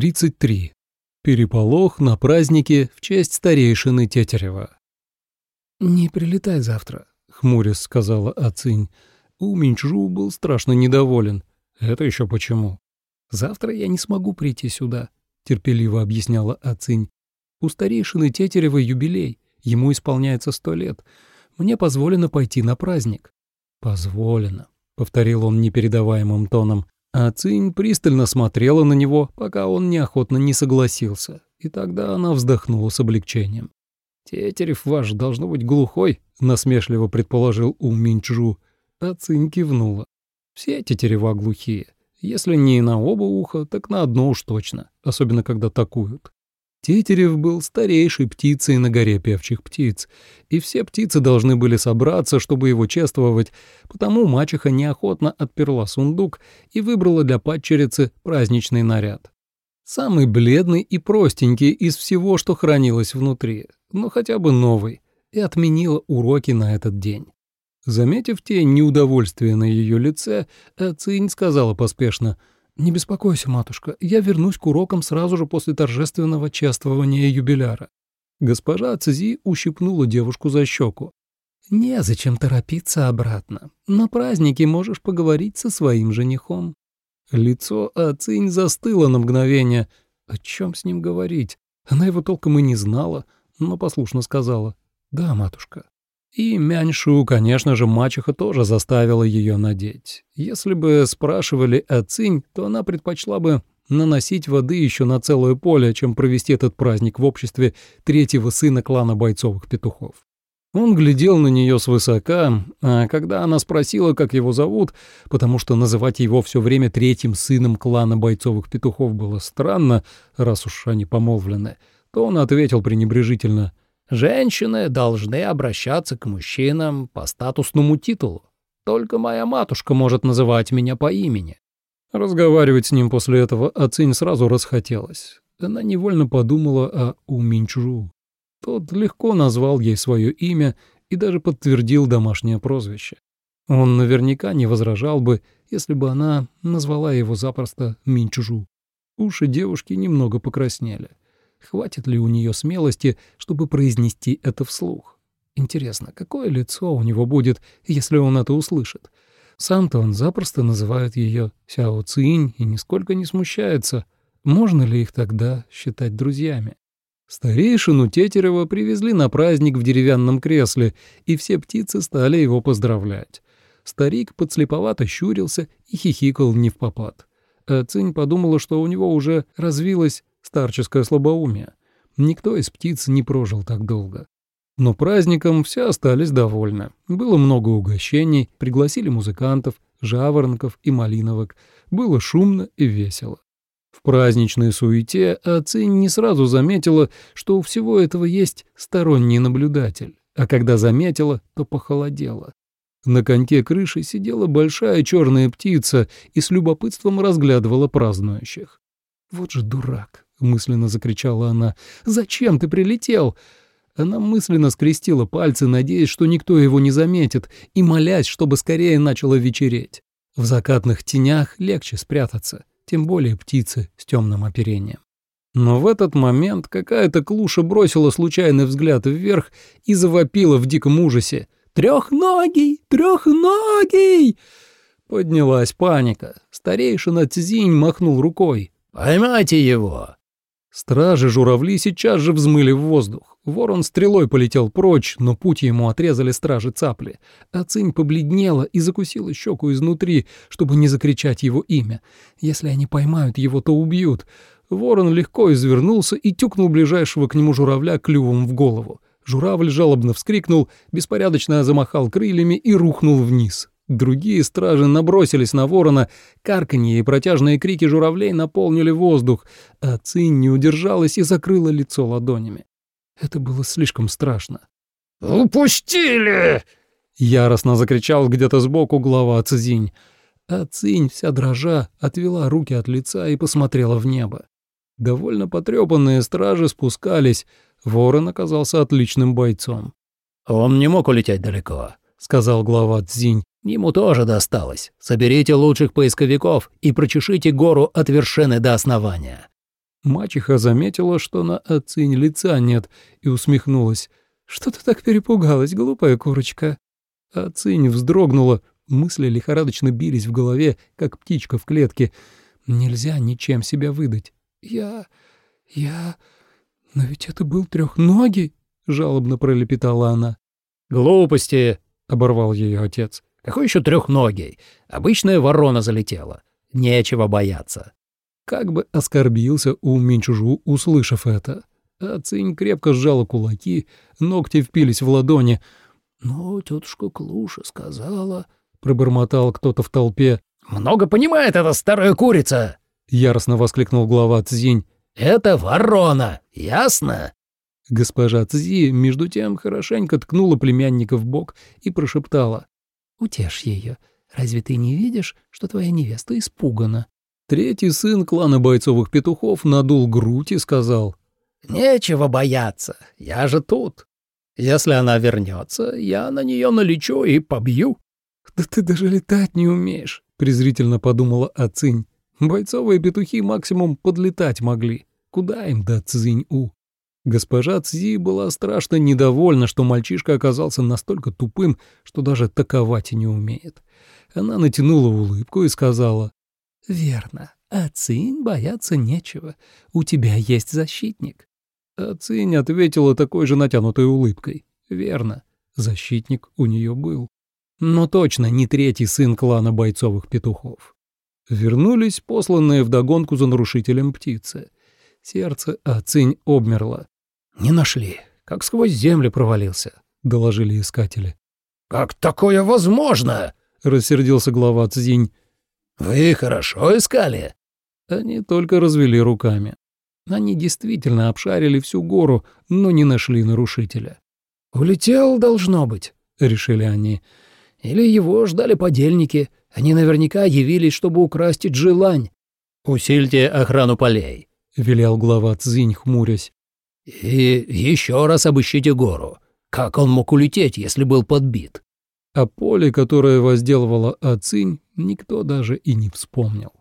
33. Переполох на празднике в честь старейшины Тетерева. «Не прилетай завтра», — хмурясь сказала Ацинь. У Минчжу был страшно недоволен. «Это еще почему?» «Завтра я не смогу прийти сюда», — терпеливо объясняла Ацинь. «У старейшины Тетерева юбилей, ему исполняется сто лет. Мне позволено пойти на праздник». «Позволено», — повторил он непередаваемым тоном. А Цинь пристально смотрела на него, пока он неохотно не согласился, и тогда она вздохнула с облегчением. «Тетерев ваш должно быть глухой», — насмешливо предположил У Минчжу. А Цинь кивнула. «Все тетерева глухие. Если не на оба уха, так на одно уж точно, особенно когда такуют». Тетерев был старейшей птицей на горе певчих птиц, и все птицы должны были собраться, чтобы его чествовать, потому мачеха неохотно отперла сундук и выбрала для падчерицы праздничный наряд. Самый бледный и простенький из всего, что хранилось внутри, но хотя бы новый, и отменила уроки на этот день. Заметив тень неудовольствия на ее лице, Ацинь сказала поспешно — «Не беспокойся, матушка, я вернусь к урокам сразу же после торжественного чествования юбиляра». Госпожа Цзи ущипнула девушку за щеку. «Незачем торопиться обратно. На празднике можешь поговорить со своим женихом». Лицо Ацинь застыло на мгновение. О чем с ним говорить? Она его толком и не знала, но послушно сказала «Да, матушка». И Мяньшу, конечно же, мачеха тоже заставила ее надеть. Если бы спрашивали о Цинь, то она предпочла бы наносить воды еще на целое поле, чем провести этот праздник в обществе третьего сына клана бойцовых петухов. Он глядел на нее свысока, а когда она спросила, как его зовут, потому что называть его все время третьим сыном клана бойцовых петухов было странно, раз уж они помолвлены, то он ответил пренебрежительно Женщины должны обращаться к мужчинам по статусному титулу. Только моя матушка может называть меня по имени. Разговаривать с ним после этого Ацинь сразу расхотелось. Она невольно подумала о Уминчжу. Тот легко назвал ей свое имя и даже подтвердил домашнее прозвище. Он наверняка не возражал бы, если бы она назвала его запросто Минчжу. Уши девушки немного покраснели. Хватит ли у нее смелости, чтобы произнести это вслух? Интересно, какое лицо у него будет, если он это услышит? Сам-то он запросто называет ее Сяо Цинь и нисколько не смущается. Можно ли их тогда считать друзьями? Старейшину Тетерева привезли на праздник в деревянном кресле, и все птицы стали его поздравлять. Старик подслеповато щурился и хихикал не в попад. А Цинь подумала, что у него уже развилась Старческое слабоумие. Никто из птиц не прожил так долго. Но праздником все остались довольны. Было много угощений, пригласили музыкантов, жаворонков и малиновок. Было шумно и весело. В праздничной суете Ацинь не сразу заметила, что у всего этого есть сторонний наблюдатель, а когда заметила, то похолодела. На коньке крыши сидела большая черная птица и с любопытством разглядывала празднующих. Вот же дурак, — мысленно закричала она. «Зачем ты прилетел?» Она мысленно скрестила пальцы, надеясь, что никто его не заметит, и молясь, чтобы скорее начало вечереть. В закатных тенях легче спрятаться, тем более птицы с темным оперением. Но в этот момент какая-то клуша бросила случайный взгляд вверх и завопила в диком ужасе. «Трехногий! Трехногий!» Поднялась паника. Старейшина Цзинь махнул рукой. «Поймайте его!» Стражи-журавли сейчас же взмыли в воздух. Ворон стрелой полетел прочь, но путь ему отрезали стражи-цапли. А цинь побледнела и закусила щеку изнутри, чтобы не закричать его имя. Если они поймают его, то убьют. Ворон легко извернулся и тюкнул ближайшего к нему журавля клювом в голову. Журавль жалобно вскрикнул, беспорядочно замахал крыльями и рухнул вниз. Другие стражи набросились на ворона, карканье и протяжные крики журавлей наполнили воздух, а Цинь не удержалась и закрыла лицо ладонями. Это было слишком страшно. «Упустили!» — яростно закричал где-то сбоку глава Цзинь. А Цинь, вся дрожа, отвела руки от лица и посмотрела в небо. Довольно потрепанные стражи спускались, ворон оказался отличным бойцом. «Он не мог улететь далеко», — сказал глава Цзинь. Ему тоже досталось. Соберите лучших поисковиков и прочешите гору от вершины до основания». Мачеха заметила, что на Ацинь лица нет, и усмехнулась. «Что ты так перепугалась, глупая курочка?» Ацинь вздрогнула, мысли лихорадочно бились в голове, как птичка в клетке. Нельзя ничем себя выдать. «Я... я... но ведь это был трехногий!» — жалобно пролепетала она. «Глупости!» — оборвал ее отец. «Какой еще трехногий? Обычная ворона залетела. Нечего бояться». Как бы оскорбился у Минчужу, услышав это. А Цинь крепко сжала кулаки, ногти впились в ладони. «Ну, тетушка Клуша сказала...» — пробормотал кто-то в толпе. «Много понимает эта старая курица!» — яростно воскликнул глава Цзинь. «Это ворона, ясно?» Госпожа Цзи, между тем, хорошенько ткнула племянника в бок и прошептала. «Утешь ее. Разве ты не видишь, что твоя невеста испугана?» Третий сын клана бойцовых петухов надул грудь и сказал. «Нечего бояться, я же тут. Если она вернется, я на нее налечу и побью». «Да ты даже летать не умеешь», — презрительно подумала Ацинь. «Бойцовые петухи максимум подлетать могли. Куда им до Цзинь-У?» Госпожа Цзи была страшно недовольна, что мальчишка оказался настолько тупым, что даже таковать не умеет. Она натянула улыбку и сказала, «Верно. А Цинь бояться нечего. У тебя есть защитник». А Цинь ответила такой же натянутой улыбкой. «Верно. Защитник у нее был. Но точно не третий сын клана бойцовых петухов». Вернулись посланные вдогонку за нарушителем птицы. Сердце Ацинь обмерло. «Не нашли. Как сквозь землю провалился», — доложили искатели. «Как такое возможно?» — рассердился глава Цзинь. «Вы хорошо искали?» Они только развели руками. Они действительно обшарили всю гору, но не нашли нарушителя. «Улетел, должно быть», — решили они. «Или его ждали подельники. Они наверняка явились, чтобы украсть Джилань». «Усильте охрану полей», — велел глава Цзинь, хмурясь. «И еще раз обыщите гору. Как он мог улететь, если был подбит?» О поле, которое возделывала Ацинь, никто даже и не вспомнил.